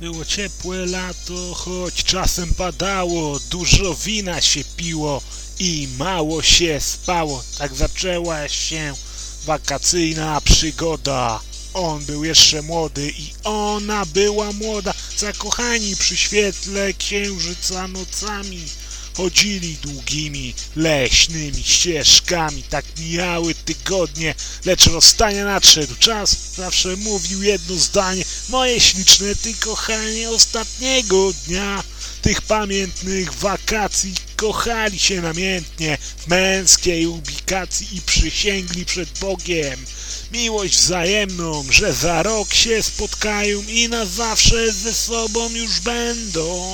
Było ciepłe lato, choć czasem padało, dużo wina się piło i mało się spało. Tak zaczęła się wakacyjna przygoda. On był jeszcze młody i ona była młoda, zakochani przy świetle księżyca nocami. Chodzili długimi, leśnymi ścieżkami, tak mijały tygodnie, lecz rozstania nadszedł czas. Zawsze mówił jedno zdanie, moje śliczne ty kochanie ostatniego dnia tych pamiętnych wakacji kochali się namiętnie w męskiej ubikacji i przysięgli przed Bogiem miłość wzajemną, że za rok się spotkają i na zawsze ze sobą już będą.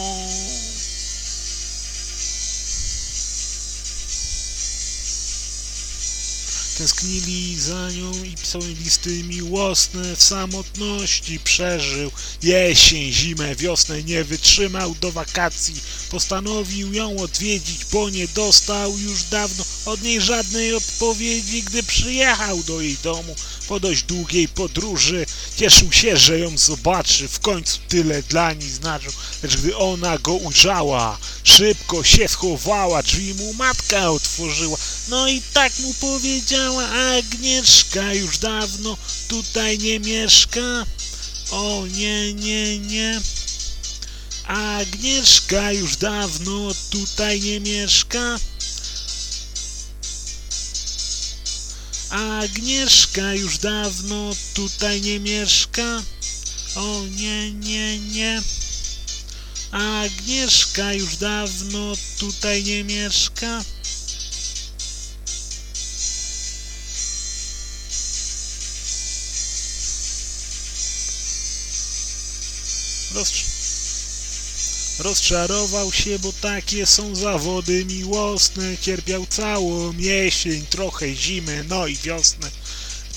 Tęsknili za nią i pisali listy miłosne w samotności przeżył. Jesień, zimę, wiosnę nie wytrzymał do wakacji postanowił ją odwiedzić, bo nie dostał już dawno od niej żadnej odpowiedzi, gdy przyjechał do jej domu po dość długiej podróży cieszył się, że ją zobaczy w końcu tyle dla niej znaczył, lecz gdy ona go ujrzała szybko się schowała, drzwi mu matka otworzyła no i tak mu powiedziała Agnieszka już dawno tutaj nie mieszka. O nie, nie, nie. Agnieszka już dawno tutaj nie mieszka. Agnieszka już dawno tutaj nie mieszka. O nie, nie, nie. Agnieszka już dawno tutaj nie mieszka. Rozcz... Rozczarował się, bo takie są zawody miłosne. Cierpiał całą jesień, trochę zimy, no i wiosnę.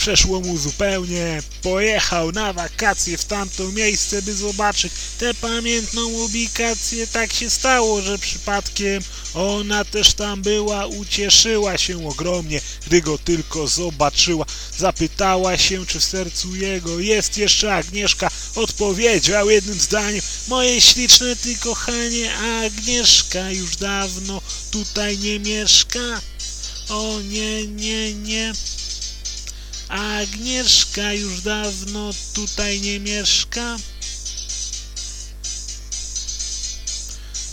Przeszło mu zupełnie. Pojechał na wakacje w tamto miejsce, by zobaczyć tę pamiętną ubikację. Tak się stało, że przypadkiem ona też tam była. Ucieszyła się ogromnie, gdy go tylko zobaczyła. Zapytała się, czy w sercu jego jest jeszcze Agnieszka. Odpowiedział jednym zdaniem Moje śliczne ty kochanie Agnieszka już dawno tutaj nie mieszka O nie, nie, nie Agnieszka już dawno tutaj nie mieszka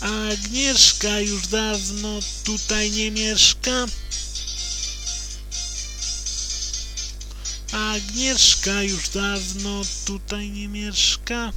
Agnieszka już dawno tutaj nie mieszka Agnieszka już dawno tutaj nie mieszka.